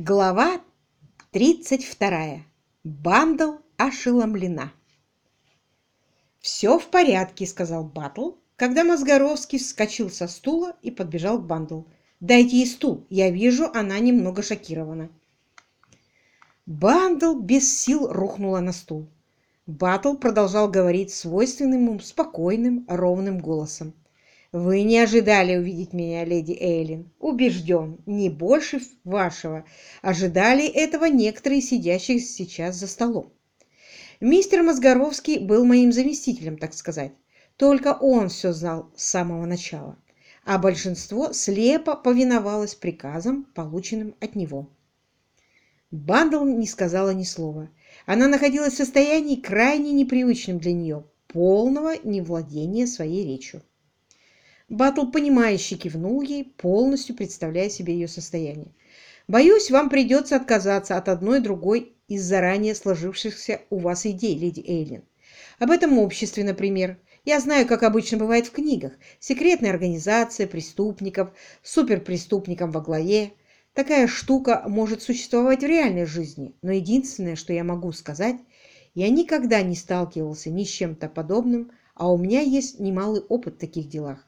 Глава 32. Бандл ошеломлена. «Все в порядке», — сказал Батл, когда Мозгоровский вскочил со стула и подбежал к Бандл. «Дайте ей стул, я вижу, она немного шокирована». Бандл без сил рухнула на стул. Батл продолжал говорить свойственным ему спокойным, ровным голосом. Вы не ожидали увидеть меня, леди Эйлин. Убежден, не больше вашего. Ожидали этого некоторые сидящие сейчас за столом. Мистер Мозгоровский был моим заместителем, так сказать. Только он все знал с самого начала, а большинство слепо повиновалось приказам, полученным от него. Бандл не сказала ни слова. Она находилась в состоянии крайне непривычном для нее, полного невладения своей речью. Батл, понимающе кивнул ей, полностью представляя себе ее состояние. «Боюсь, вам придется отказаться от одной другой из заранее сложившихся у вас идей, леди Эйлин. Об этом обществе, например. Я знаю, как обычно бывает в книгах. Секретная организация преступников, суперпреступникам во главе. Такая штука может существовать в реальной жизни, но единственное, что я могу сказать, я никогда не сталкивался ни с чем-то подобным, а у меня есть немалый опыт в таких делах.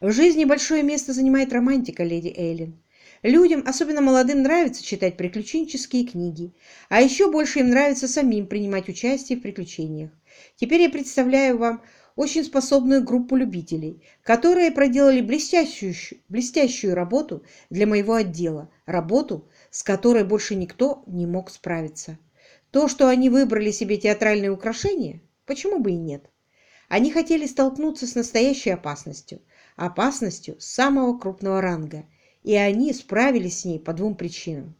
В жизни большое место занимает романтика, леди Эйлин. Людям, особенно молодым, нравится читать приключенческие книги, а еще больше им нравится самим принимать участие в приключениях. Теперь я представляю вам очень способную группу любителей, которые проделали блестящую, блестящую работу для моего отдела, работу, с которой больше никто не мог справиться. То, что они выбрали себе театральные украшения, почему бы и нет? Они хотели столкнуться с настоящей опасностью, опасностью самого крупного ранга, и они справились с ней по двум причинам.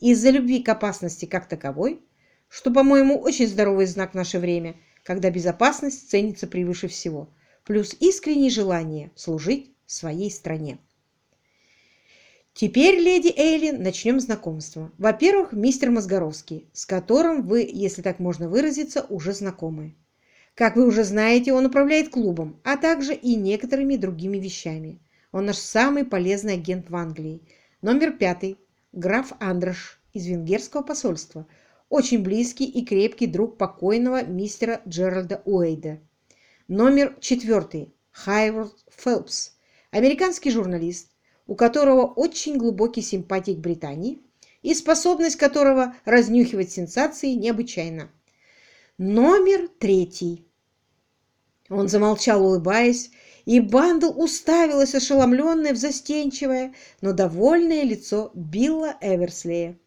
Из-за любви к опасности как таковой, что, по-моему, очень здоровый знак в наше время, когда безопасность ценится превыше всего, плюс искреннее желание служить своей стране. Теперь, леди Эйлин, начнем знакомство. Во-первых, мистер Мозгоровский, с которым вы, если так можно выразиться, уже знакомы. Как вы уже знаете, он управляет клубом, а также и некоторыми другими вещами. Он наш самый полезный агент в Англии. Номер пятый. Граф Андрош из венгерского посольства. Очень близкий и крепкий друг покойного мистера Джеральда Уэйда. Номер четвертый. Хайвард Фелпс. Американский журналист, у которого очень глубокий симпатий к Британии и способность которого разнюхивать сенсации необычайно. Номер третий. Он замолчал, улыбаясь, и Бандл уставилась ошеломленное в застенчивое, но довольное лицо Билла Эверслея.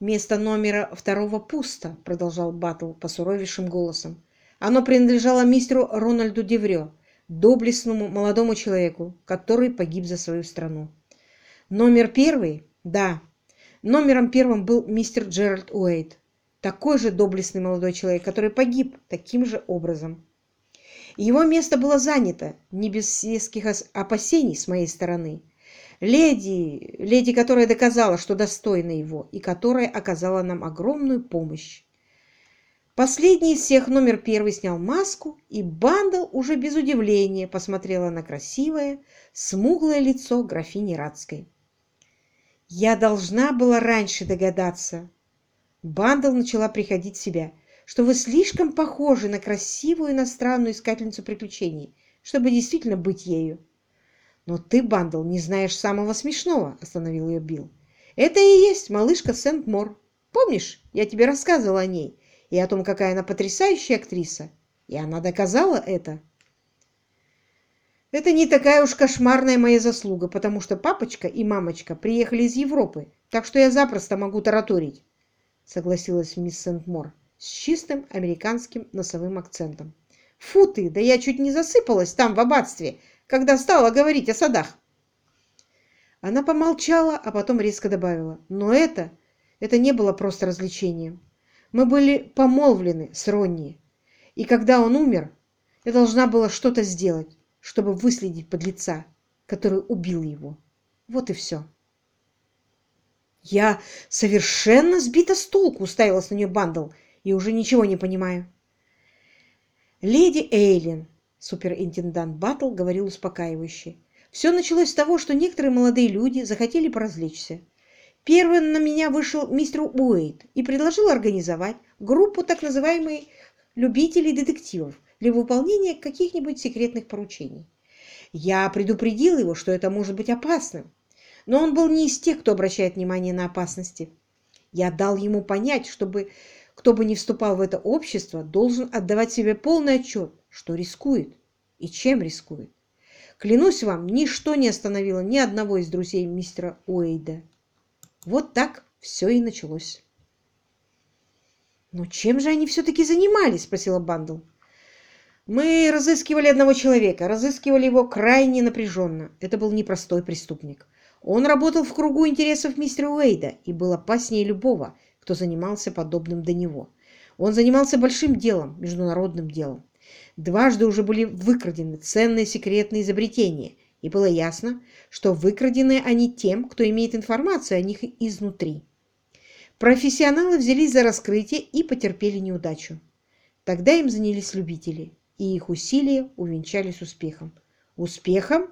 «Место номера второго пусто», — продолжал Баттл посуровейшим голосом. «Оно принадлежало мистеру Рональду Деврё, доблестному молодому человеку, который погиб за свою страну. Номер первый? Да. Номером первым был мистер Джеральд Уэйт, такой же доблестный молодой человек, который погиб таким же образом. Его место было занято, не без всяких опасений с моей стороны. Леди, леди, которая доказала, что достойна его, и которая оказала нам огромную помощь. Последний из всех, номер первый, снял маску, и Бандл уже без удивления посмотрела на красивое, смуглое лицо графини Радской. «Я должна была раньше догадаться». Бандл начала приходить в себя – что вы слишком похожи на красивую иностранную искательницу приключений, чтобы действительно быть ею. Но ты, Бандл, не знаешь самого смешного, остановил ее Билл. Это и есть малышка Сент-Мор. Помнишь, я тебе рассказывала о ней и о том, какая она потрясающая актриса. И она доказала это. Это не такая уж кошмарная моя заслуга, потому что папочка и мамочка приехали из Европы, так что я запросто могу тараторить, согласилась мисс Сент-Мор с чистым американским носовым акцентом. «Фу ты! Да я чуть не засыпалась там, в аббатстве, когда стала говорить о садах!» Она помолчала, а потом резко добавила. «Но это... это не было просто развлечением. Мы были помолвлены с Ронни, и когда он умер, я должна была что-то сделать, чтобы выследить подлеца, который убил его. Вот и все». «Я совершенно сбита с толку!» — уставилась на нее Бандл — и уже ничего не понимаю. «Леди Эйлин», — суперинтендант Баттл говорил успокаивающе, Все началось с того, что некоторые молодые люди захотели поразвлечься. Первым на меня вышел мистер Уэйт и предложил организовать группу так называемых любителей детективов для выполнения каких-нибудь секретных поручений. Я предупредил его, что это может быть опасным, но он был не из тех, кто обращает внимание на опасности. Я дал ему понять, чтобы кто бы ни вступал в это общество, должен отдавать себе полный отчет, что рискует и чем рискует. Клянусь вам, ничто не остановило ни одного из друзей мистера Уэйда. Вот так все и началось. «Но чем же они все-таки занимались?» – спросила Бандл. «Мы разыскивали одного человека, разыскивали его крайне напряженно. Это был непростой преступник. Он работал в кругу интересов мистера Уэйда и был опаснее любого, кто занимался подобным до него. Он занимался большим делом, международным делом. Дважды уже были выкрадены ценные секретные изобретения, и было ясно, что выкрадены они тем, кто имеет информацию о них изнутри. Профессионалы взялись за раскрытие и потерпели неудачу. Тогда им занялись любители, и их усилия увенчались успехом. Успехом?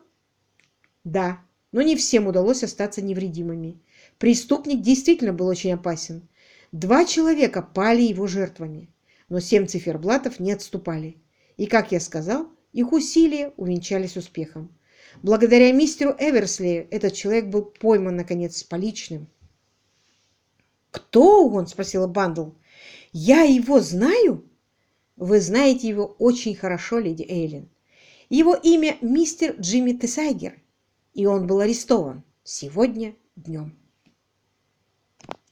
Да, но не всем удалось остаться невредимыми. Преступник действительно был очень опасен. Два человека пали его жертвами, но семь циферблатов не отступали. И, как я сказал, их усилия увенчались успехом. Благодаря мистеру Эверсли этот человек был пойман, наконец, с поличным. «Кто он?» – спросила Бандл. «Я его знаю?» «Вы знаете его очень хорошо, леди Эйлин. Его имя мистер Джимми Тесайгер, и он был арестован сегодня днем».